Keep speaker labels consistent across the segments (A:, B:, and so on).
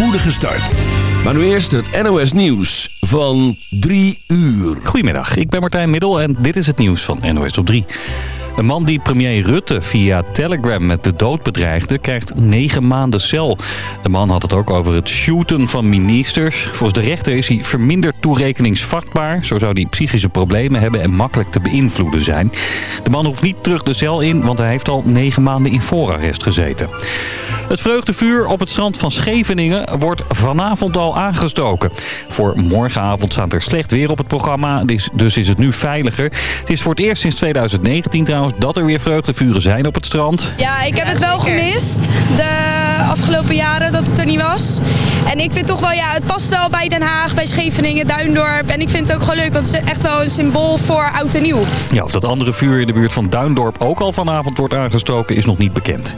A: spoedige start. Maar nu eerst het NOS Nieuws van 3 uur.
B: Goedemiddag, ik ben Martijn Middel en dit is het nieuws van NOS op 3. Een man die premier Rutte via Telegram met de dood bedreigde... krijgt negen maanden cel. De man had het ook over het shooten van ministers. Volgens de rechter is hij verminderd toerekeningsvatbaar. Zo zou hij psychische problemen hebben en makkelijk te beïnvloeden zijn. De man hoeft niet terug de cel in, want hij heeft al negen maanden in voorarrest gezeten. Het vreugdevuur op het strand van Scheveningen wordt vanavond al aangestoken. Voor morgenavond staat er slecht weer op het programma, dus, dus is het nu veiliger. Het is voor het eerst sinds 2019 trouwens dat er weer vreugdevuren zijn op het strand.
C: Ja, ik heb het wel gemist de afgelopen jaren dat het er niet was. En ik vind toch wel, ja, het past wel bij Den Haag, bij Scheveningen, Duindorp. En ik vind het ook gewoon leuk, want het is echt wel een symbool voor oud en nieuw.
B: Ja, of dat andere vuur in de buurt van Duindorp ook al vanavond wordt aangestoken is nog niet bekend.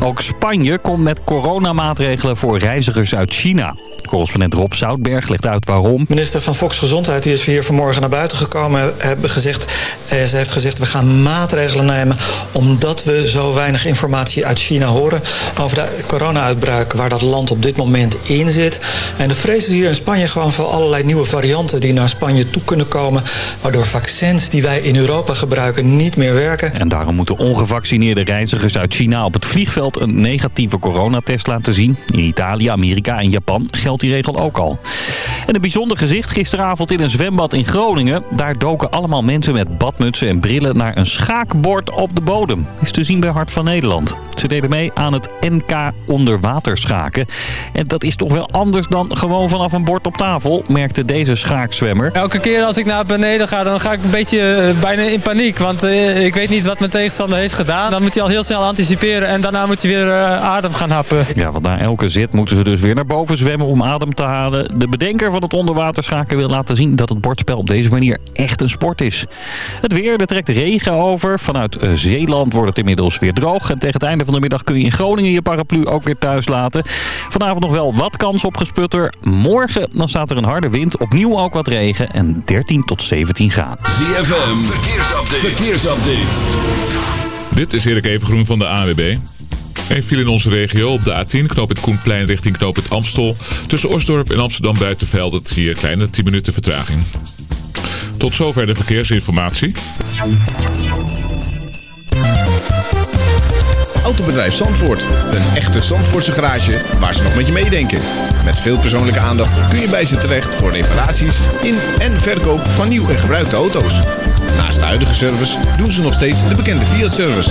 B: Ook Spanje komt met coronamaatregelen voor reizigers uit China. Correspondent Rob Zoutberg legt uit waarom.
D: Minister van Volksgezondheid die is hier vanmorgen naar buiten gekomen. Hebben gezegd, eh, ze heeft gezegd we gaan maatregelen nemen... omdat we zo weinig informatie uit China horen... over de corona-uitbraak waar dat land op dit moment in zit. En de vrees is hier in Spanje gewoon voor allerlei nieuwe varianten... die naar Spanje toe kunnen komen... waardoor vaccins die wij in Europa gebruiken niet meer werken.
B: En daarom moeten ongevaccineerde reizigers uit China op het vliegveld... een negatieve coronatest laten zien. In Italië, Amerika en Japan geldt die regel ook al. En een bijzonder gezicht gisteravond in een zwembad in Groningen. Daar doken allemaal mensen met badmutsen en brillen naar een schaakbord op de bodem. Is te zien bij Hart van Nederland. Ze deden mee aan het NK onderwaterschaken. En dat is toch wel anders dan gewoon vanaf een bord op tafel, merkte deze schaakzwemmer.
E: Elke keer als ik naar beneden ga, dan ga ik een beetje eh, bijna in paniek. Want uh, ik weet niet wat mijn tegenstander heeft gedaan. Dan moet hij al heel snel anticiperen en daarna moet hij weer uh, adem gaan happen.
B: Ja, want na elke zit moeten ze dus weer naar boven zwemmen om adem te halen. De bedenker van het onderwaterschaken wil laten zien dat het bordspel op deze manier echt een sport is. Het weer, er trekt regen over. Vanuit Zeeland wordt het inmiddels weer droog. En tegen het einde van de middag kun je in Groningen je paraplu ook weer thuis laten. Vanavond nog wel wat kans op gesputter. Morgen dan staat er een harde wind. Opnieuw ook wat regen en 13 tot 17 graden.
A: ZFM, verkeersupdate. verkeersupdate.
F: Dit is Erik Evengroen van de AWB. Een viel in onze regio op de A10, knoop het Koenplein richting knoop het Amstel. Tussen Osdorp en Amsterdam Buitenveld het hier kleine 10 minuten vertraging. Tot zover de verkeersinformatie.
G: Autobedrijf Zandvoort. Een echte Zandvoortse garage waar ze nog met je meedenken. Met veel persoonlijke aandacht kun je bij ze terecht voor reparaties in en verkoop van nieuw en gebruikte auto's. Naast de huidige service doen ze nog steeds de bekende Fiat-service.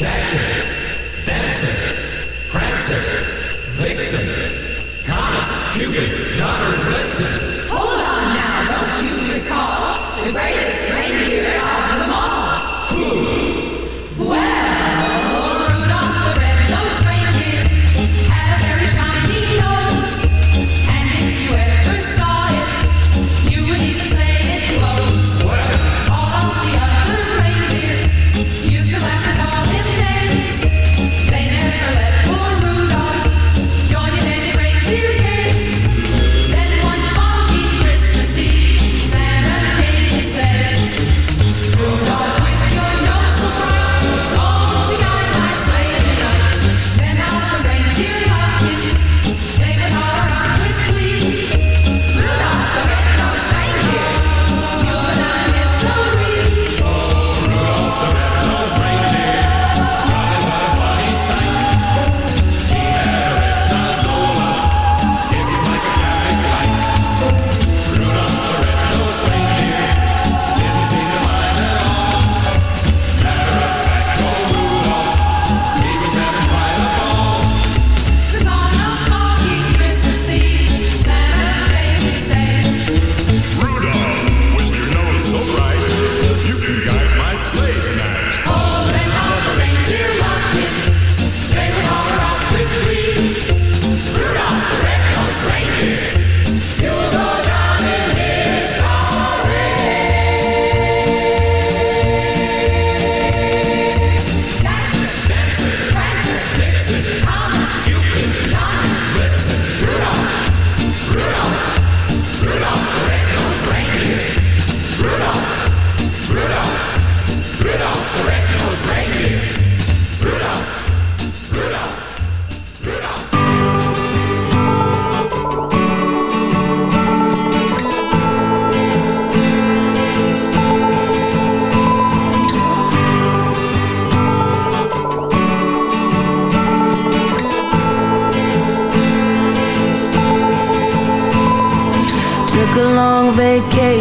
H: Dasher, Dancer, Prancer, Vixen, Comet, Cupid, Donner,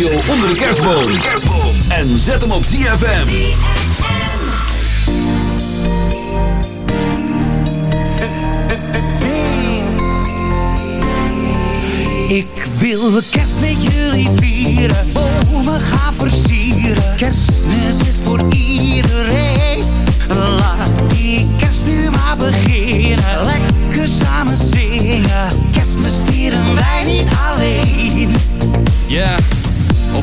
A: onder de kerstboom. En zet hem op ZFM.
I: Ik wil kerst met jullie vieren, bomen gaan versieren. Kerstmis is voor iedereen.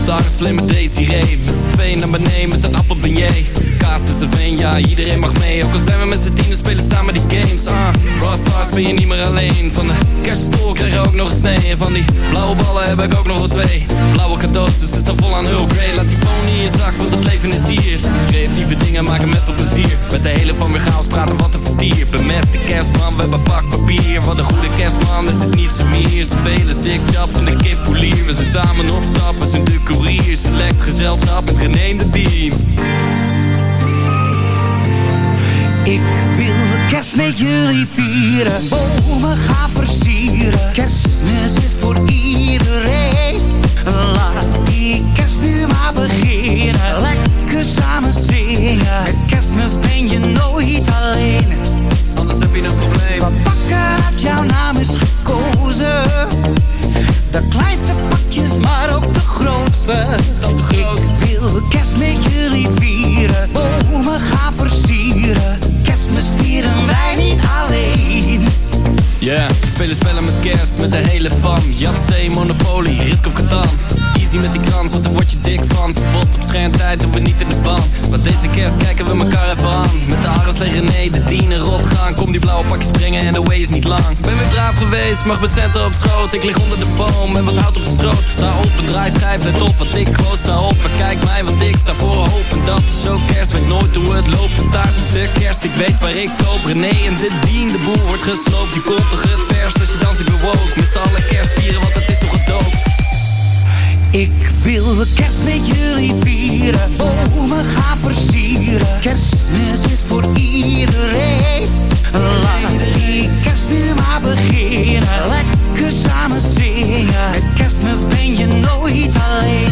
J: Op de slimme Desiree Met z'n tweeën naar beneden met een appelbeignet Kaas is een veen, ja, iedereen mag mee. Ook al zijn we met z'n tienen, spelen samen die games uh. Rockstars ben je niet meer alleen. Van de kerststol krijg je ook nog een En van die blauwe ballen heb ik ook nog wel twee. Blauwe cadeaus, dus er vol aan hulp. Ray, laat die phone in je zak, want het leven is hier. Creatieve dingen maken met veel plezier. Met de hele van weer chaos praten wat een vertier Ben met de kerstman, we hebben pak papier. Wat een goede kerstman, het is niet zo meer. Zoveel sick job van de kip polier We zijn samen op stap, we zijn de gezelschap met René en de Diem
I: Ik wil kerst met jullie vieren, bomen gaan versieren. Kerstmis is voor iedereen. Laat die kerst nu maar beginnen. Lekker samen zingen. Met kerstmis ben je nooit alleen.
J: Anders heb je een probleem
I: We pakken dat jouw naam is gekozen. De kleinste pakjes, maar ook de grootste. Kerst met jullie vieren, bomen gaan versieren. Kerstmis vieren wij niet alleen.
J: Yeah, spelen spellen met kerst, met de hele fam Yatzee, Monopoly, Risk of Catan Easy met die krans, want daar word je dik van. Verbod op schermtijd, doen we niet in de band. Want deze kerst kijken we elkaar even aan. Met de Aras René, de dienen rot gaan. Kom die blauwe pakjes brengen en de way is niet lang. Ben weer braaf geweest, mag mijn centen op schoot. Ik lig onder de boom met wat hout op de stroot Sta op een draaischijf, let op wat ik groot sta op Maar kijk mij, want ik sta voor een hoop. En dat is zo kerst, weet nooit hoe het loopt. De taart op de kerst, ik weet waar ik koop. René en de dien, de boel wordt gesloopt. Je komt toch het verst als je dans ik bewoog Met z'n allen kerst vieren, want het is toch gedoopt
I: Ik wil kerst met jullie vieren, bomen gaan versieren. Kerstmis is voor iedereen. Laat die kerst nu maar beginnen. Lekker samen zingen. Met kerstmis ben je nooit alleen.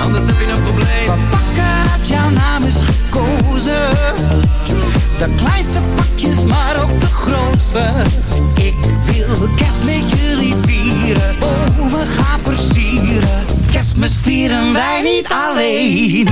J: Anders heb je een probleem
I: We pakken dat jouw naam is gekozen. De kleinste pakjes, maar ook de grootste. Ik wil kerst met jullie vieren, bomen gaan versieren. Kerstmis vieren wij niet alleen.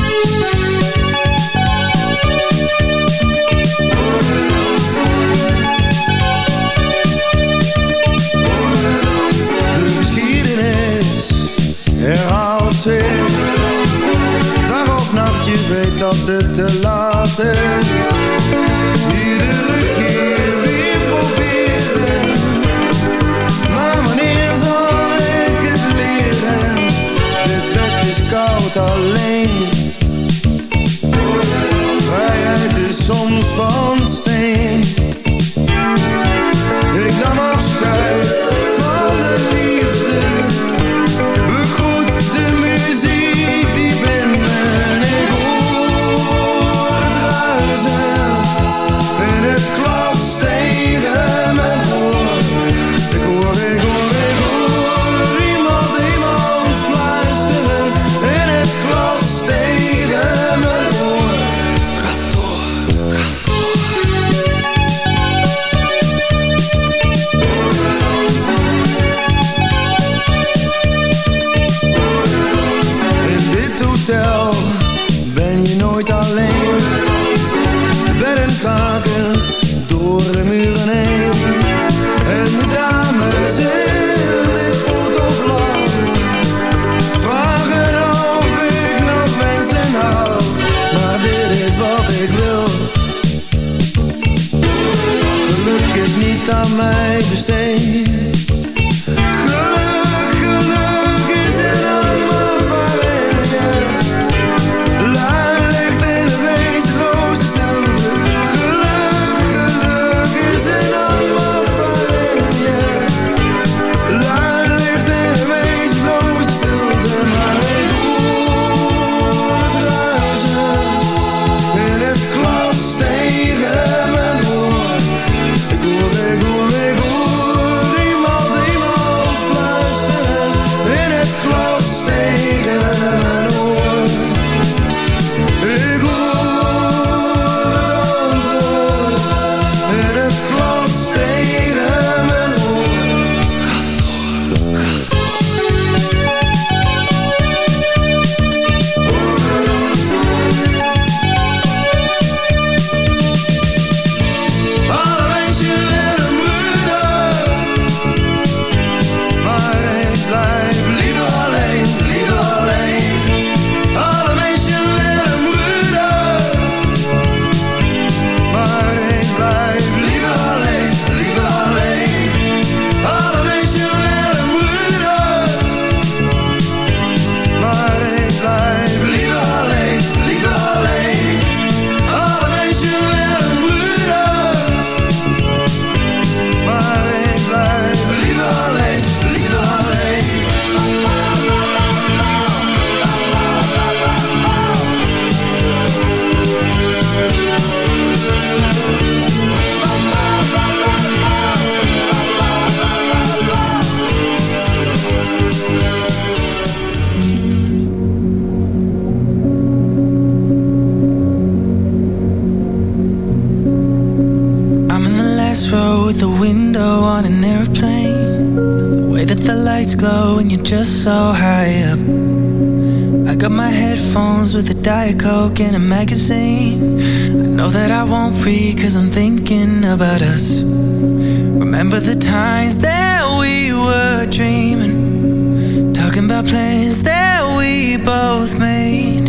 K: Cause I'm thinking about us. Remember the times that we were dreaming. Talking about plans that we both made.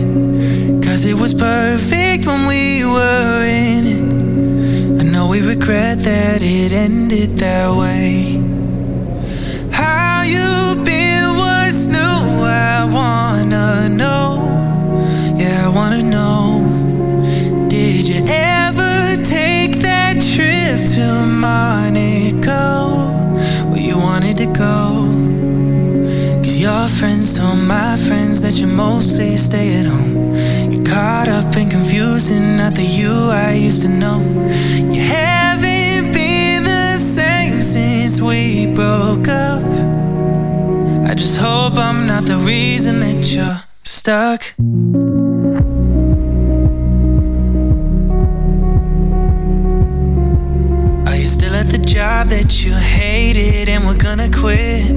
K: Cause it was perfect when we were in it. I know we regret that it ended that way. How you been? What's new? I wanna know. Yeah, I wanna know. Friends told my friends that you mostly stay at home. You're caught up and confusing, not the you I used to know. You haven't been the same since we broke up. I just hope I'm not the reason that you're stuck. Are you still at the job that you hated and we're gonna quit?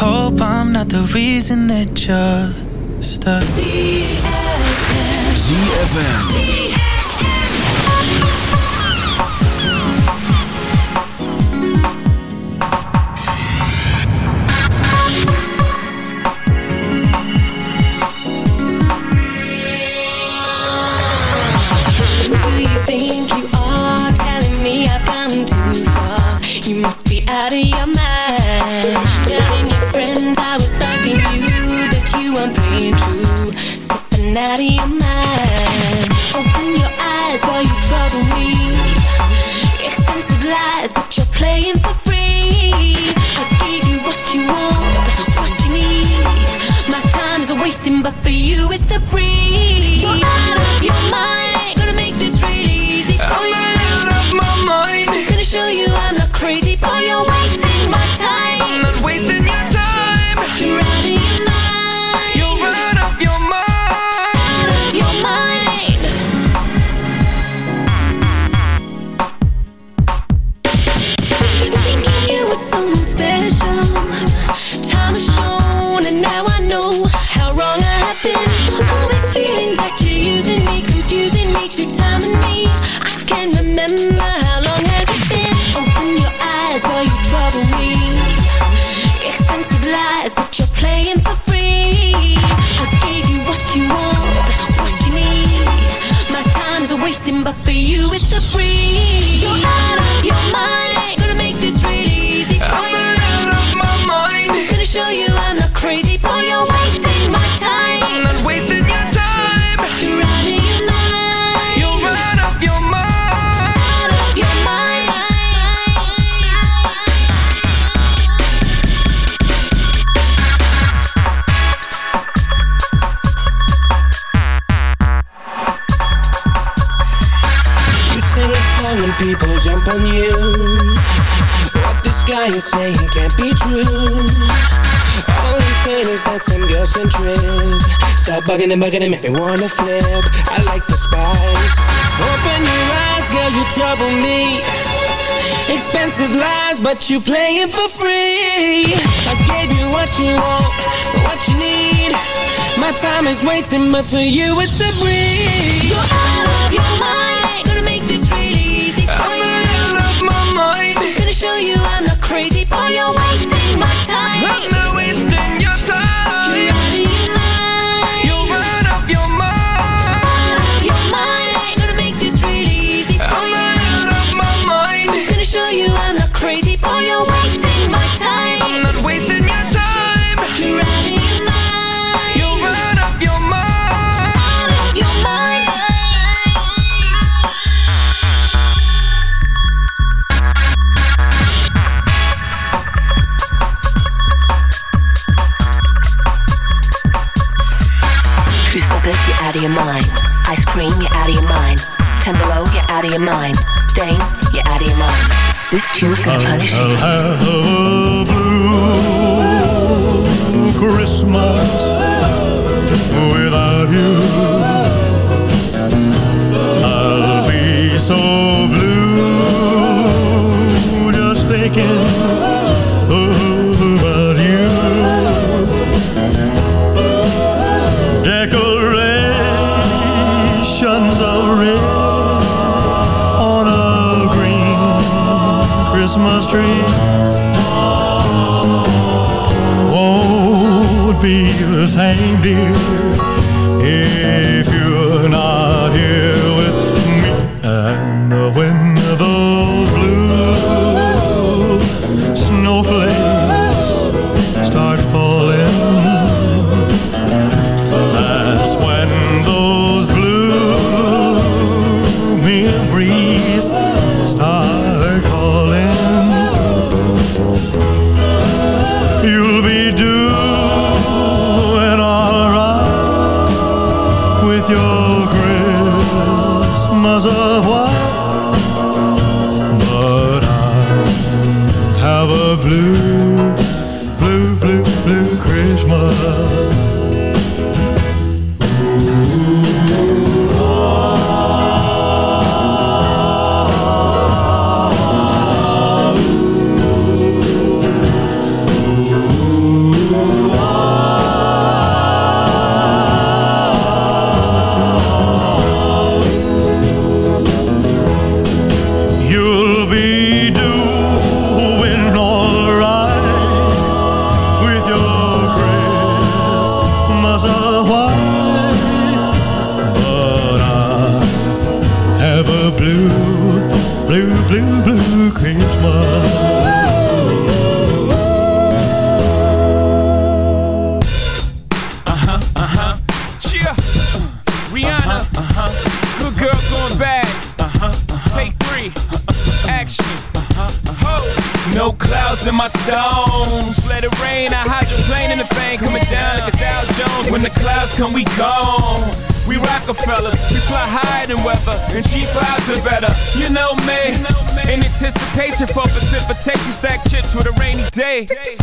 K: hope I'm not the reason that you're stuck.
A: ZFM.
L: But for you, it's a breeze.
J: bugging and bugging and make me wanna flip. I like the spice. Open your eyes, girl, you trouble me. Expensive lies, but you playing for free. I gave you what you want, what you need. My time is wasting, but for you it's a breeze.
L: You're out of your mind.
J: your
M: Christmas of white But I have a blue, blue, blue, blue Christmas.
N: Jay,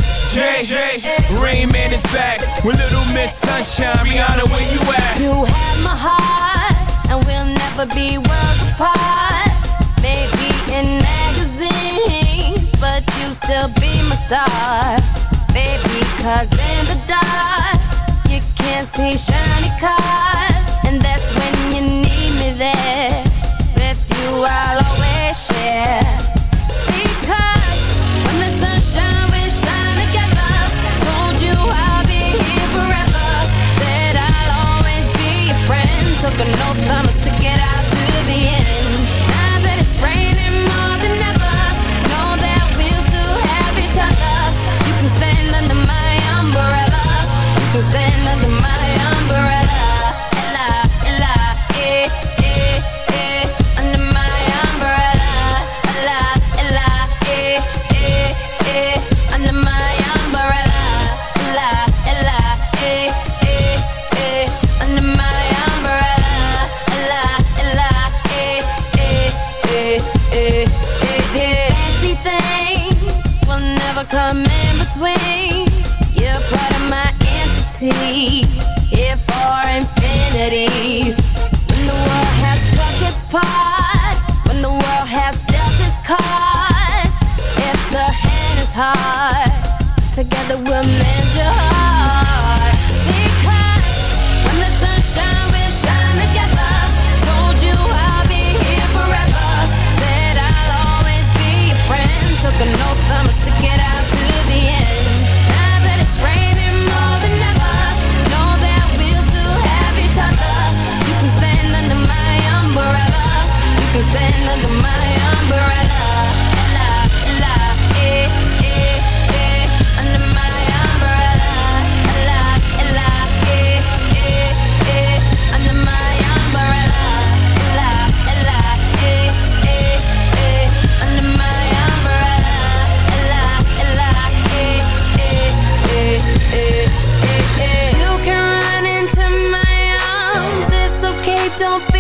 O: don't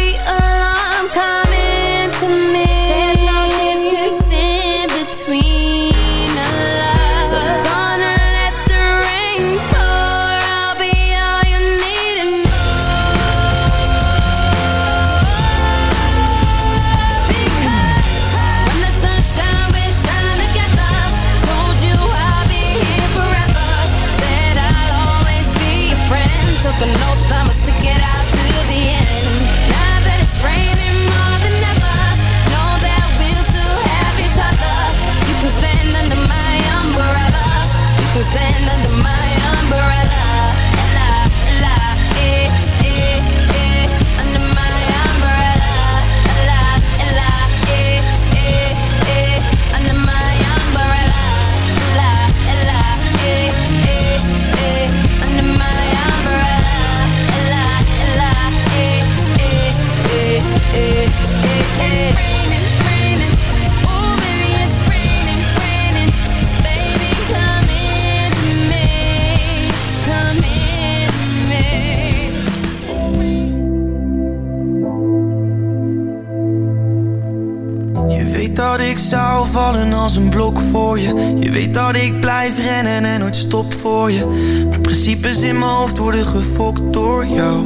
P: je. Maar principes in mijn hoofd worden gefokt door jou.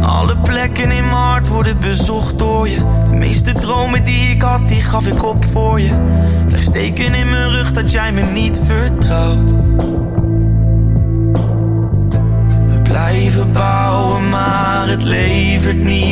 P: Alle plekken in mijn hart worden bezocht door je. De meeste dromen die ik had, die gaf ik op voor je. Blijf steken in mijn rug dat jij me niet vertrouwt. We blijven bouwen, maar het levert niets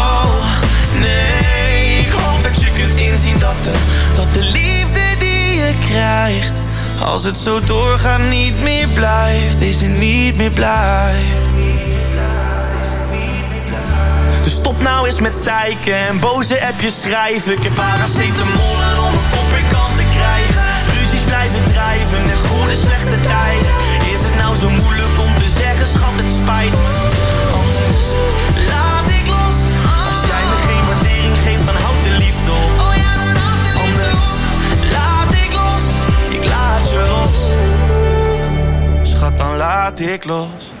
P: je kunt inzien dat de, de liefde die je krijgt, als het zo doorgaat niet meer blijft, het niet meer blijft. Dus stop nou eens met zeiken en boze appjes schrijven. Ik heb paracetamol blick los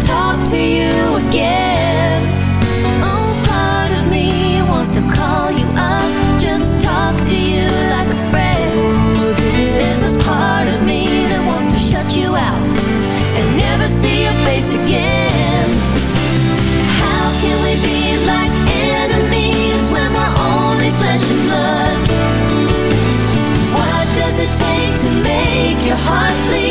Q: heart bleed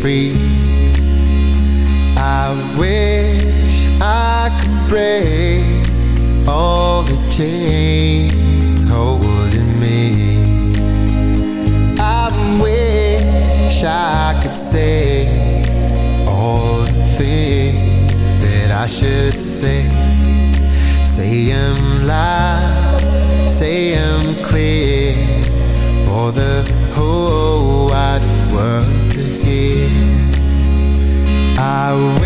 Q: free. I wish I could break all the chains holding me. I wish I could say all the things that I should say. Say them loud, say them clear for the whole wide world away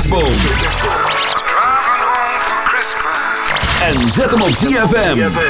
A: Kerstboom. En zet hem op ZFM.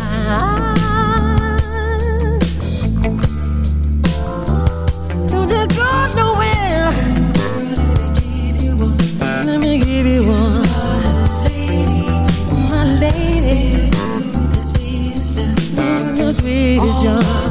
R: vision